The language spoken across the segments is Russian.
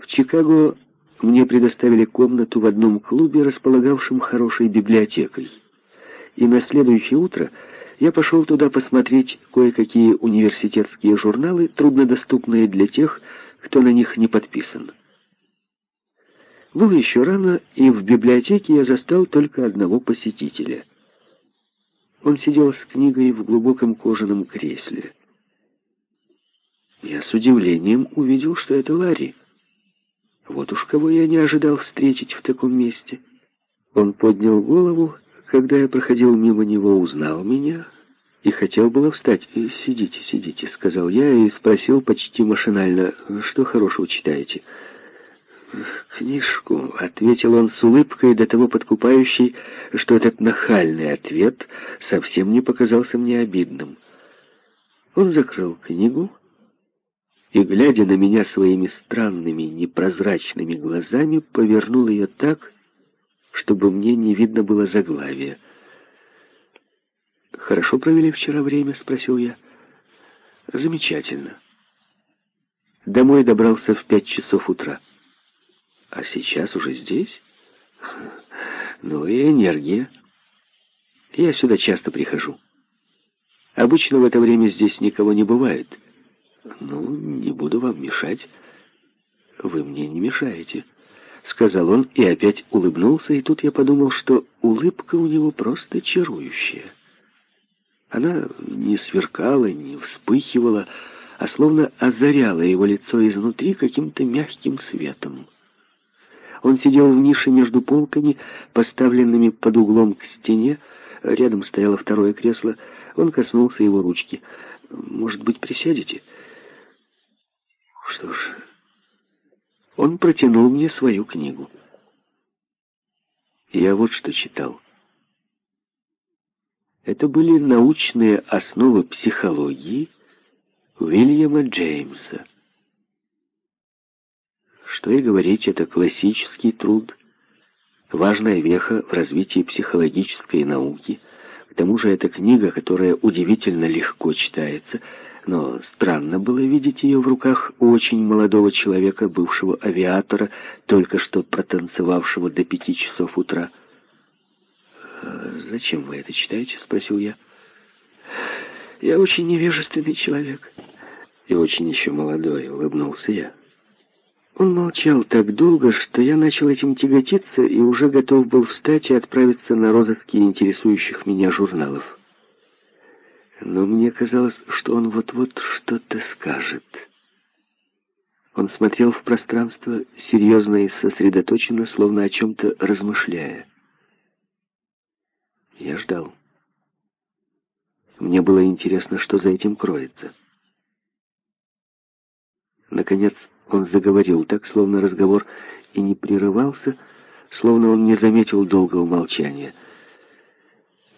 В Чикаго мне предоставили комнату в одном клубе, располагавшем хорошей библиотекой. И на следующее утро я пошел туда посмотреть кое-какие университетские журналы, труднодоступные для тех, кто на них не подписан. Было еще рано, и в библиотеке я застал только одного посетителя. Он сидел с книгой в глубоком кожаном кресле. Я с удивлением увидел, что это Ларри. Вот уж кого я не ожидал встретить в таком месте. Он поднял голову, когда я проходил мимо него, узнал меня и хотел было встать. «Сидите, сидите», — сказал я и спросил почти машинально, «что хорошего читаете?» «Книжку», — ответил он с улыбкой, до того подкупающей, что этот нахальный ответ совсем не показался мне обидным. Он закрыл книгу и, глядя на меня своими странными, непрозрачными глазами, повернул ее так, чтобы мне не видно было заглавия. «Хорошо провели вчера время?» — спросил я. «Замечательно». Домой добрался в пять часов утра. А сейчас уже здесь? Ну и энергия. Я сюда часто прихожу. Обычно в это время здесь никого не бывает. Ну, не буду вам мешать. Вы мне не мешаете, сказал он и опять улыбнулся, и тут я подумал, что улыбка у него просто чарующая. Она не сверкала, не вспыхивала, а словно озаряла его лицо изнутри каким-то мягким светом. Он сидел в нише между полками, поставленными под углом к стене. Рядом стояло второе кресло. Он коснулся его ручки. «Может быть, присядете?» «Что ж...» Он протянул мне свою книгу. Я вот что читал. Это были научные основы психологии Уильяма Джеймса. Что и говорить, это классический труд, важная веха в развитии психологической науки. К тому же это книга, которая удивительно легко читается, но странно было видеть ее в руках очень молодого человека, бывшего авиатора, только что протанцевавшего до пяти часов утра. «А «Зачем вы это читаете?» — спросил я. «Я очень невежественный человек и очень еще молодой», — улыбнулся я. Он молчал так долго, что я начал этим тяготиться и уже готов был встать и отправиться на розыски интересующих меня журналов. Но мне казалось, что он вот-вот что-то скажет. Он смотрел в пространство серьезно и сосредоточенно, словно о чем-то размышляя. Я ждал. Мне было интересно, что за этим кроется. Наконец, он заговорил так, словно разговор и не прерывался, словно он не заметил долгого молчания.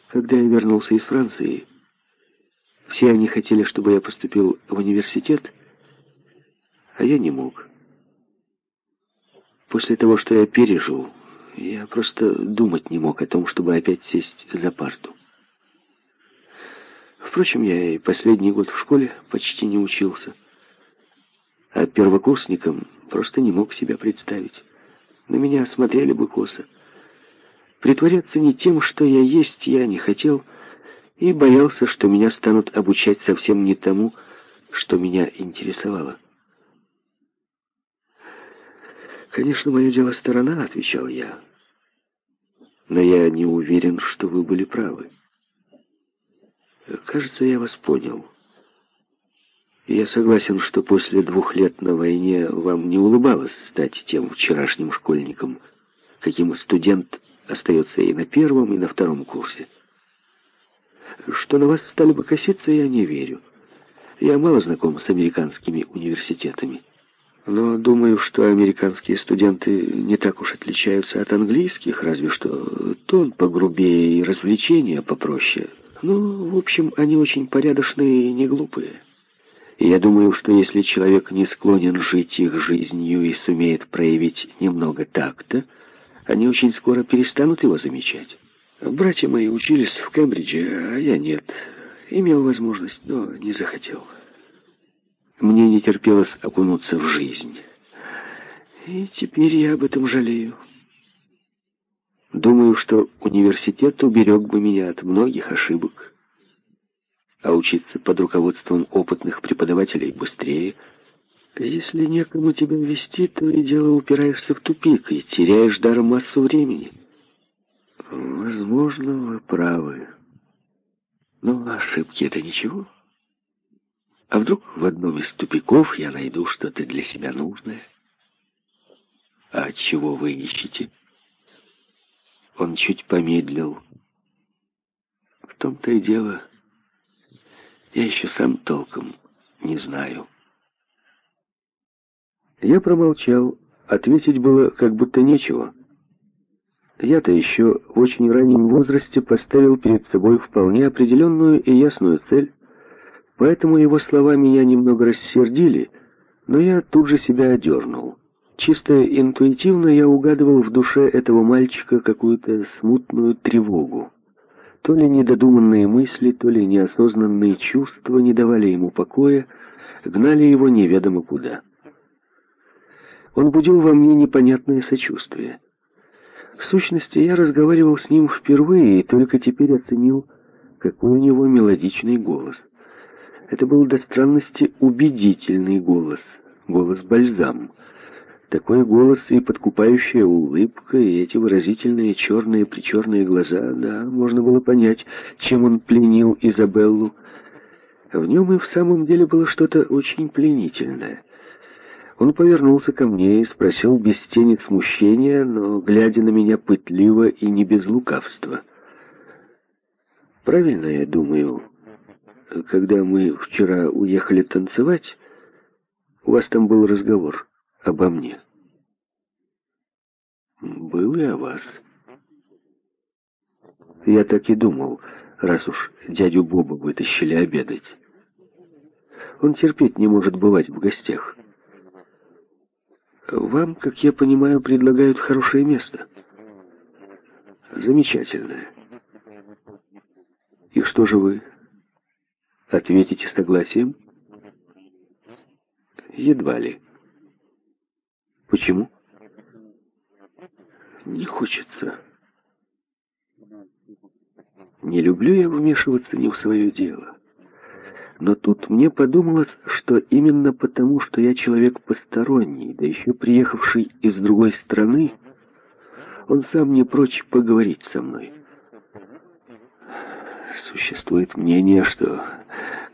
Когда я вернулся из Франции, все они хотели, чтобы я поступил в университет, а я не мог. После того, что я пережил, я просто думать не мог о том, чтобы опять сесть за парту. Впрочем, я и последний год в школе почти не учился а первокурсникам просто не мог себя представить. На меня смотрели бы косо. Притворяться не тем, что я есть, я не хотел, и боялся, что меня станут обучать совсем не тому, что меня интересовало. «Конечно, мое дело сторона», — отвечал я. «Но я не уверен, что вы были правы. Кажется, я вас понял». Я согласен, что после двух лет на войне вам не улыбалось стать тем вчерашним школьником, каким студент остается и на первом, и на втором курсе. Что на вас стали бы коситься, я не верю. Я мало знаком с американскими университетами. Но думаю, что американские студенты не так уж отличаются от английских, разве что тон погрубее и развлечения попроще. Ну, в общем, они очень порядочные и не глупые. И я думаю, что если человек не склонен жить их жизнью и сумеет проявить немного такта, они очень скоро перестанут его замечать. Братья мои учились в Кембридже, а я нет. Имел возможность, но не захотел. Мне не терпелось окунуться в жизнь. И теперь я об этом жалею. Думаю, что университет уберег бы меня от многих ошибок. А учиться под руководством опытных преподавателей быстрее. Если некому тебя вести, то и дело упираешься в тупик и теряешь даром массу времени. Возможно, вы правы. Но ошибки — это ничего. А вдруг в одном из тупиков я найду что-то для себя нужное? А чего вы ищете? Он чуть помедлил. В том-то и дело, я еще сам толком не знаю. Я промолчал. Ответить было как будто нечего. Я-то еще в очень раннем возрасте поставил перед собой вполне определенную и ясную цель, поэтому его слова меня немного рассердили, но я тут же себя одернул. Чисто интуитивно я угадывал в душе этого мальчика какую-то смутную тревогу. То ли недодуманные мысли, то ли неосознанные чувства не давали ему покоя, гнали его неведомо куда. Он будил во мне непонятное сочувствие. В сущности, я разговаривал с ним впервые и только теперь оценил, какой у него мелодичный голос. Это был до странности убедительный голос, голос бальзам. Такой голос и подкупающая улыбка, и эти выразительные черные-причерные глаза, да, можно было понять, чем он пленил Изабеллу. В нем и в самом деле было что-то очень пленительное — он повернулся ко мне и спросил без тени смущения, но глядя на меня пытливо и не без лукавства. «Правильно я думаю, когда мы вчера уехали танцевать, у вас там был разговор обо мне?» «Был и о вас». Я так и думал, раз уж дядю Боба вытащили обедать. Он терпеть не может бывать в гостях. Вам, как я понимаю, предлагают хорошее место. Замечательное. И что же вы? Ответите согласием? Едва ли. Почему? Не хочется. Не люблю я вмешиваться не в свое дело. Но тут мне подумалось, что именно потому, что я человек посторонний, да еще приехавший из другой страны, он сам не прочь поговорить со мной. Существует мнение, что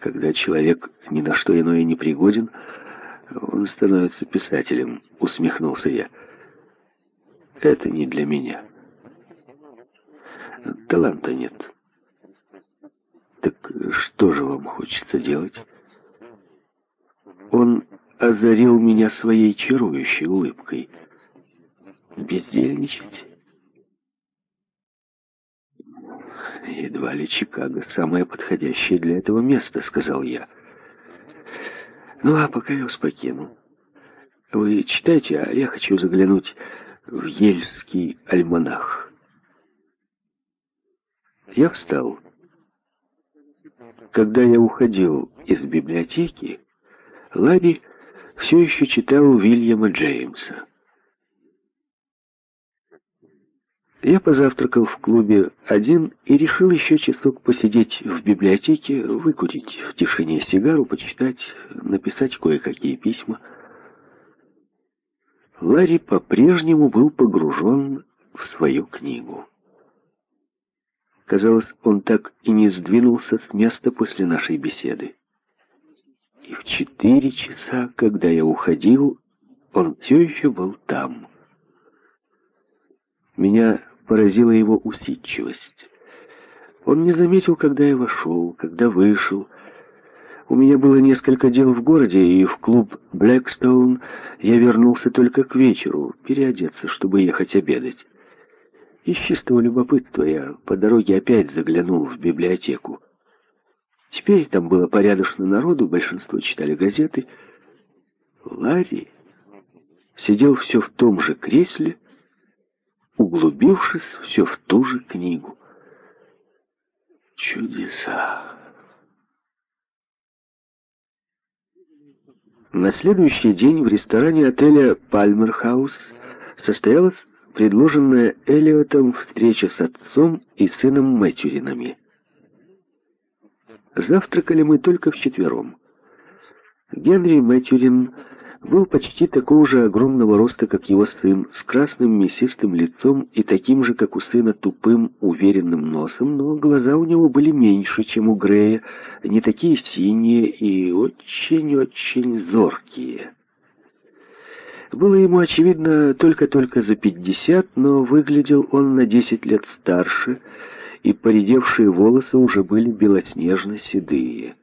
когда человек ни на что иное не пригоден, он становится писателем, усмехнулся я. Это не для меня. Таланта нет. Так что же вам хочется делать? Он озарил меня своей чарующей улыбкой. Бездельничать? Едва ли Чикаго самое подходящее для этого место, сказал я. Ну, а пока я вас покину. Вы читайте, а я хочу заглянуть в Ельский альманах. Я встал. Когда я уходил из библиотеки, Ларри все еще читал Вильяма Джеймса. Я позавтракал в клубе один и решил еще часок посидеть в библиотеке, выкурить в тишине сигару, почитать, написать кое-какие письма. Ларри по-прежнему был погружен в свою книгу. Казалось, он так и не сдвинулся с места после нашей беседы. И в четыре часа, когда я уходил, он все еще был там. Меня поразила его усидчивость. Он не заметил, когда я вошел, когда вышел. У меня было несколько дел в городе, и в клуб «Блэкстоун» я вернулся только к вечеру, переодеться, чтобы ехать обедать. Из чистого любопытства я по дороге опять заглянул в библиотеку. Теперь там было порядочно народу, большинство читали газеты. Ларри сидел все в том же кресле, углубившись все в ту же книгу. Чудеса! На следующий день в ресторане отеля «Пальмерхаус» состоялась предложенная Элиотом встреча с отцом и сыном Мэтьюринами. Завтракали мы только вчетвером. Генри Мэтьюрин был почти такого же огромного роста, как его сын, с красным мясистым лицом и таким же, как у сына, тупым, уверенным носом, но глаза у него были меньше, чем у Грея, не такие синие и очень-очень зоркие. Было ему, очевидно, только-только за пятьдесят, но выглядел он на десять лет старше, и поредевшие волосы уже были белоснежно-седые.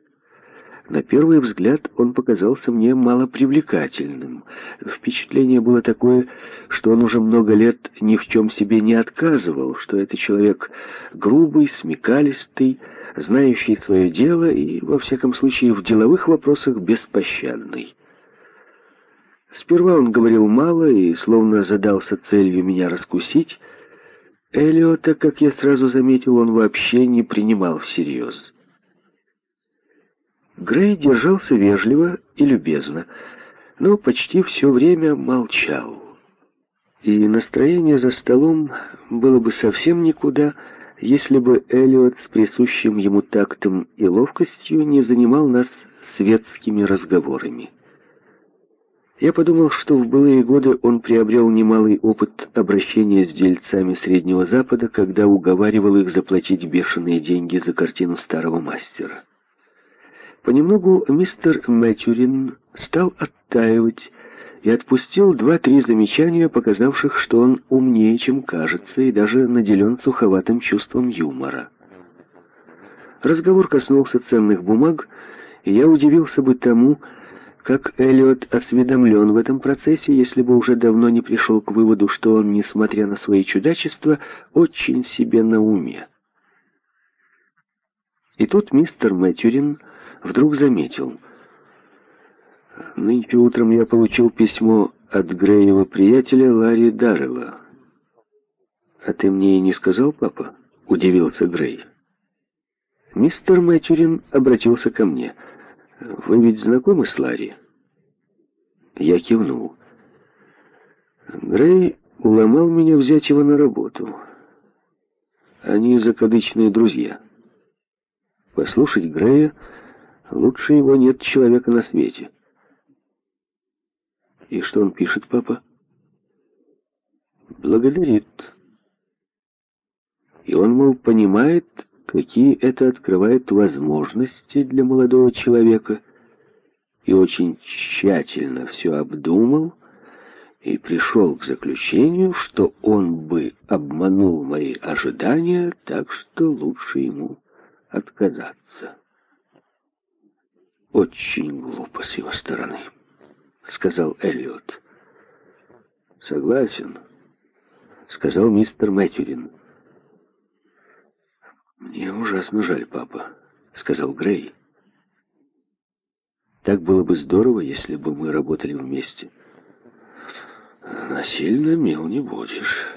На первый взгляд он показался мне малопривлекательным. Впечатление было такое, что он уже много лет ни в чем себе не отказывал, что это человек грубый, смекалистый, знающий свое дело и, во всяком случае, в деловых вопросах беспощадный. Сперва он говорил мало и словно задался целью меня раскусить. Элиота, как я сразу заметил, он вообще не принимал всерьез. Грей держался вежливо и любезно, но почти все время молчал. И настроение за столом было бы совсем никуда, если бы Элиот с присущим ему тактом и ловкостью не занимал нас светскими разговорами. Я подумал, что в былые годы он приобрел немалый опыт обращения с дельцами Среднего Запада, когда уговаривал их заплатить бешеные деньги за картину старого мастера. Понемногу мистер Мэтьюрин стал оттаивать и отпустил два-три замечания, показавших, что он умнее, чем кажется, и даже наделен суховатым чувством юмора. Разговор коснулся ценных бумаг, и я удивился бы тому, как Эллиот осведомлен в этом процессе, если бы уже давно не пришел к выводу, что он, несмотря на свои чудачества, очень себе на уме. И тут мистер Мэтьюрин вдруг заметил. Нынче утром я получил письмо от Греева приятеля Ларри Даррелла. «А ты мне и не сказал, папа?» — удивился Грей. Мистер Мэтьюрин обратился ко мне. «Вы ведь знакомы с Ларри?» Я кивнул. Грей уломал меня взять его на работу. Они закадычные друзья. Послушать Грея Лучше его нет человека на свете. И что он пишет, папа? Благодарит. И он, мол, понимает, какие это открывает возможности для молодого человека, и очень тщательно все обдумал, и пришел к заключению, что он бы обманул мои ожидания, так что лучше ему отказаться. «Очень глупо с его стороны», — сказал Эллиот. «Согласен», — сказал мистер Мэтьюрин. «Мне ужасно жаль, папа», — сказал Грей. «Так было бы здорово, если бы мы работали вместе». «Насильно мил не будешь».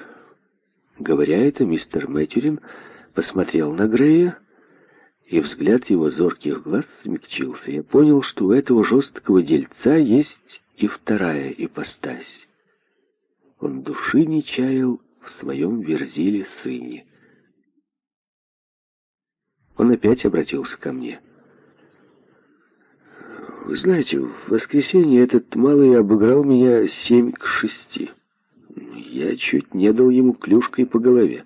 Говоря это, мистер Мэтьюрин посмотрел на Грея, и взгляд его зорких глаз смягчился. Я понял, что у этого жесткого дельца есть и вторая ипостась. Он души не чаял в своем верзиле сыне. Он опять обратился ко мне. «Вы знаете, в воскресенье этот малый обыграл меня семь к шести. Я чуть не дал ему клюшкой по голове.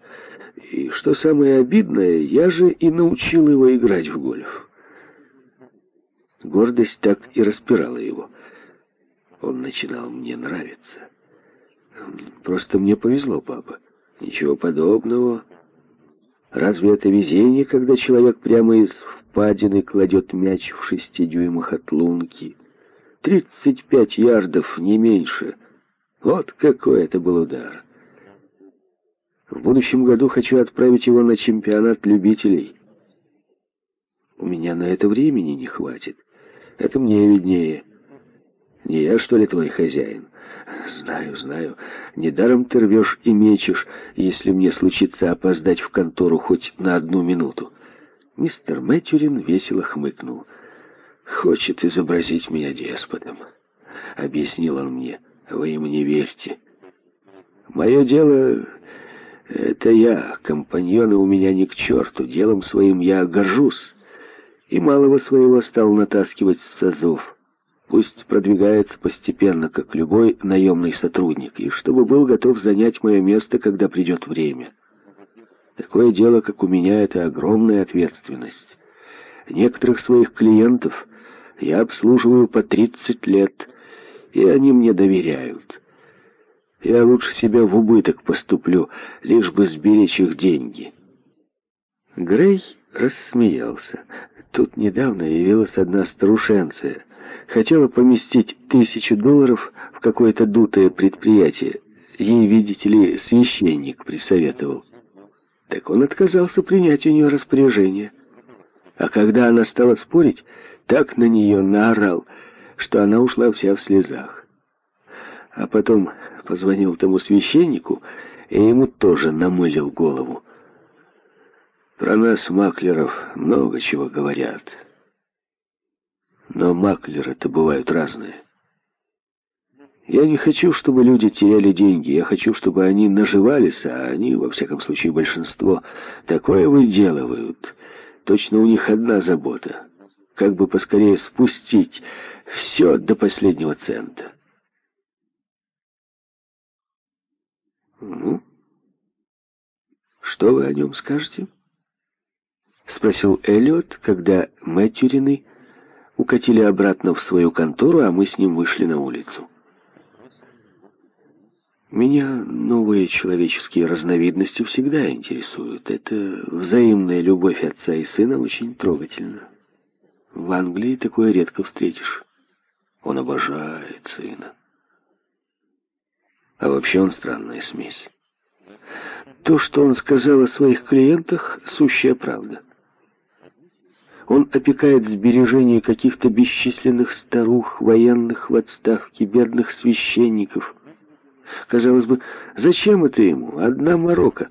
И что самое обидное, я же и научил его играть в гольф. Гордость так и распирала его. Он начинал мне нравиться. Просто мне повезло, папа. Ничего подобного. Разве это везение, когда человек прямо из впадины кладет мяч в шести дюймах от лунки? Тридцать пять ярдов, не меньше. Вот какой это был удар. В будущем году хочу отправить его на чемпионат любителей. У меня на это времени не хватит. Это мне виднее. Не я, что ли, твой хозяин? Знаю, знаю. Недаром ты рвешь и мечешь, если мне случится опоздать в контору хоть на одну минуту. Мистер Мэтьюрин весело хмыкнул. хочет изобразить меня деспотом. Объяснил он мне. Вы ему не верьте. Мое дело — это я. Компаньоны у меня ни к черту. Делом своим я горжусь. И малого своего стал натаскивать с созов. Пусть продвигается постепенно, как любой наемный сотрудник, и чтобы был готов занять мое место, когда придет время. Такое дело, как у меня, это огромная ответственность. Некоторых своих клиентов я обслуживаю по 30 лет, и они мне доверяют. Я лучше себя в убыток поступлю, лишь бы сберечь их деньги». Грей рассмеялся. Тут недавно явилась одна старушенция. Хотела поместить тысячу долларов в какое-то дутое предприятие. Ей, видите ли, священник присоветовал. Так он отказался принять у нее распоряжение. А когда она стала спорить, так на нее наорал, что она ушла вся в слезах. А потом позвонил тому священнику, и ему тоже намылил голову. Про нас, маклеров, много чего говорят. Но маклеры-то бывают разные. Я не хочу, чтобы люди теряли деньги. Я хочу, чтобы они наживались, а они, во всяком случае, большинство, такое выделывают. Точно у них одна забота. Как бы поскорее спустить все до последнего цента. Ну, что вы о нем скажете? — спросил Эллиот, когда Мэтьюрины укатили обратно в свою контору, а мы с ним вышли на улицу. Меня новые человеческие разновидности всегда интересуют. Это взаимная любовь отца и сына очень трогательна. В Англии такое редко встретишь. Он обожает сына. А вообще он странная смесь. То, что он сказал о своих клиентах, сущая правда. Он опекает сбережения каких-то бесчисленных старух, военных в отставке, бедных священников. Казалось бы, зачем это ему? Одна морока.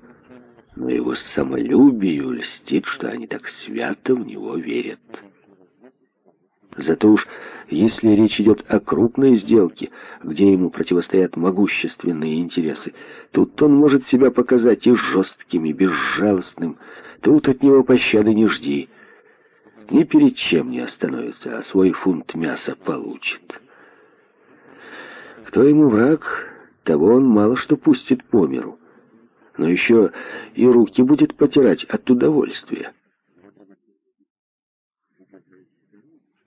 Но его самолюбию льстит, что они так свято в него верят. Зато уж если речь идет о крупной сделке, где ему противостоят могущественные интересы, тут он может себя показать и жестким, и безжалостным. Тут от него пощады не жди ни перед чем не остановится, а свой фунт мяса получит. Кто ему враг, того он мало что пустит по миру, но еще и руки будет потирать от удовольствия.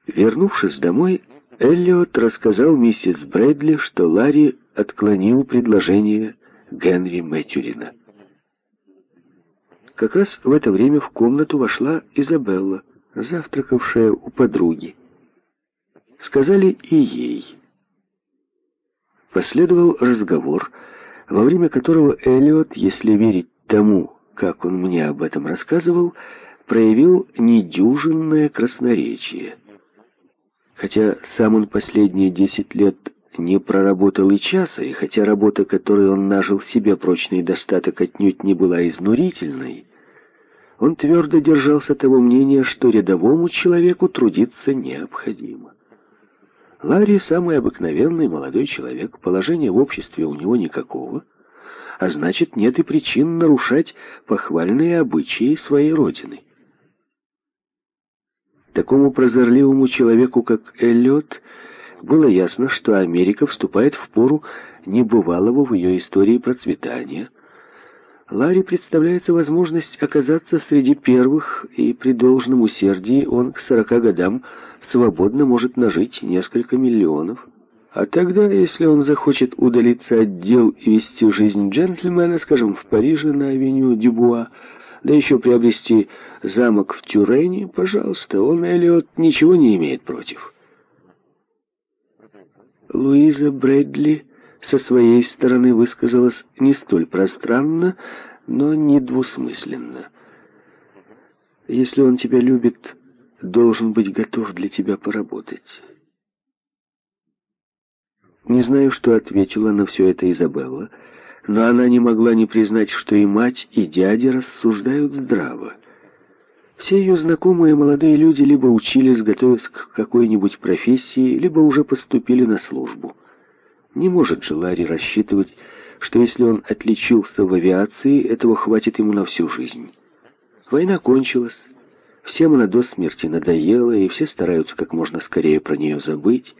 Вернувшись домой, Эллиот рассказал миссис Брэдли, что Ларри отклонил предложение Генри Мэтьюрина. Как раз в это время в комнату вошла Изабелла завтракавшая у подруги. Сказали и ей. Последовал разговор, во время которого Эллиот, если верить тому, как он мне об этом рассказывал, проявил недюжинное красноречие. Хотя сам он последние десять лет не проработал и часа, и хотя работа, которой он нажил себе прочный достаток, отнюдь не была изнурительной, он твердо держался того мнения, что рядовому человеку трудиться необходимо. Ларри самый обыкновенный молодой человек, положения в обществе у него никакого, а значит, нет и причин нарушать похвальные обычаи своей родины. Такому прозорливому человеку, как Эллиот, было ясно, что Америка вступает в пору небывалого в ее истории процветания – Ларри представляется возможность оказаться среди первых, и при должном усердии он к сорока годам свободно может нажить несколько миллионов. А тогда, если он захочет удалиться от дел и вести жизнь джентльмена, скажем, в Париже на авеню Дюбуа, да еще приобрести замок в Тюрене, пожалуйста, он, Эллиот, ничего не имеет против. Луиза Брэдли со своей стороны высказалась не столь пространно, но не двусмысленно. Если он тебя любит, должен быть готов для тебя поработать. Не знаю, что ответила на все это Изабелла, но она не могла не признать, что и мать, и дядя рассуждают здраво. Все ее знакомые молодые люди либо учились, готовясь к какой-нибудь профессии, либо уже поступили на службу. Не может же Ларри рассчитывать, что если он отличился в авиации, этого хватит ему на всю жизнь. Война кончилась, всем она до смерти надоела, и все стараются как можно скорее про нее забыть.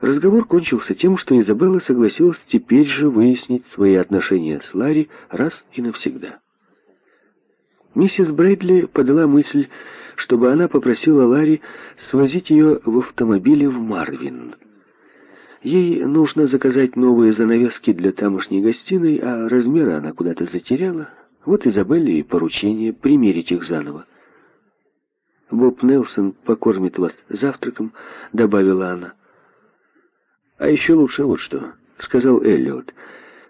Разговор кончился тем, что Изабелла согласилась теперь же выяснить свои отношения с Ларри раз и навсегда. Миссис Брэдли подала мысль, чтобы она попросила Ларри свозить ее в автомобиле в Марвин. Ей нужно заказать новые занавески для тамошней гостиной, а размеры она куда-то затеряла. Вот Изабелле и поручение примерить их заново. «Боб Нелсон покормит вас завтраком», — добавила она. «А еще лучше вот что», — сказал Эллиот.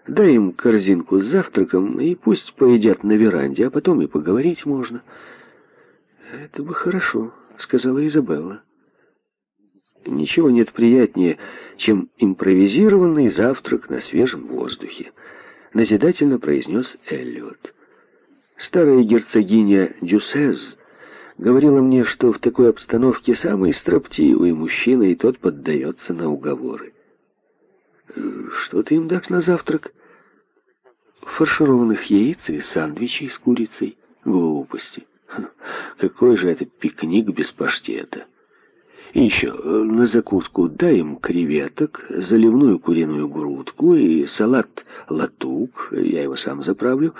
«Дай им корзинку с завтраком, и пусть поедят на веранде, а потом и поговорить можно». «Это бы хорошо», — сказала Изабелла. «Ничего нет приятнее, чем импровизированный завтрак на свежем воздухе», — назидательно произнес Эллиот. «Старая герцогиня Дюсез говорила мне, что в такой обстановке самый строптивый мужчина, и тот поддается на уговоры. Что ты им дашь на завтрак? Фаршированных яиц и сандвичей с курицей. Глупости. Какой же это пикник без паштета? И еще на закуску дай им креветок, заливную куриную грудку и салат латук, я его сам заправлю,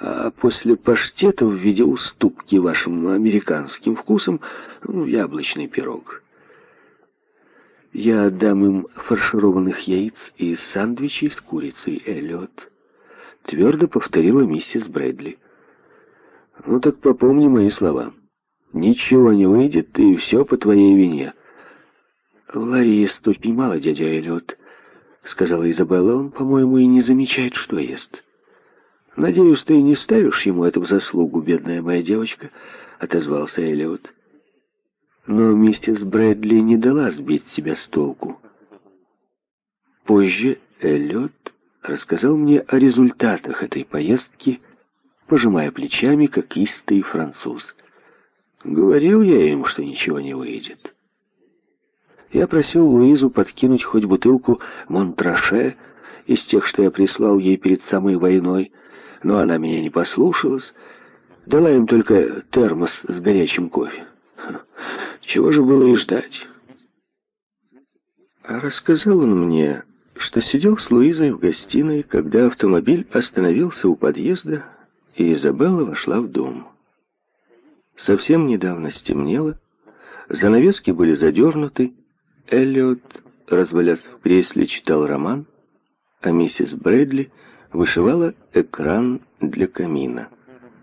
а после паштета в виде уступки вашим американским вкусам ну, яблочный пирог. Я отдам им фаршированных яиц и сандвичей с курицей, Эллиот. Твердо повторила миссис Брэдли. Ну так попомни мои слова. Ничего не выйдет, и все по твоей вине. Ест очень мало, дядя Эллиот, сказала Изабелла. Он, по-моему, и не замечает, что ест. Надеюсь, ты не ставишь ему это в заслугу, бедная моя девочка, отозвался Эллиот. Но миссис Брэдли не дала сбить себя с толку. Позже Эллиот рассказал мне о результатах этой поездки, пожимая плечами, как истый француз. Говорил я им, что ничего не выйдет. Я просил Луизу подкинуть хоть бутылку Монтраше из тех, что я прислал ей перед самой войной, но она меня не послушалась, дала им только термос с горячим кофе. Чего же было и ждать? А рассказал он мне, что сидел с Луизой в гостиной, когда автомобиль остановился у подъезда, и Изабелла вошла в дом. Совсем недавно стемнело, занавески были задернуты, Эллиот, развалясь в кресле, читал роман, а миссис Брэдли вышивала экран для камина.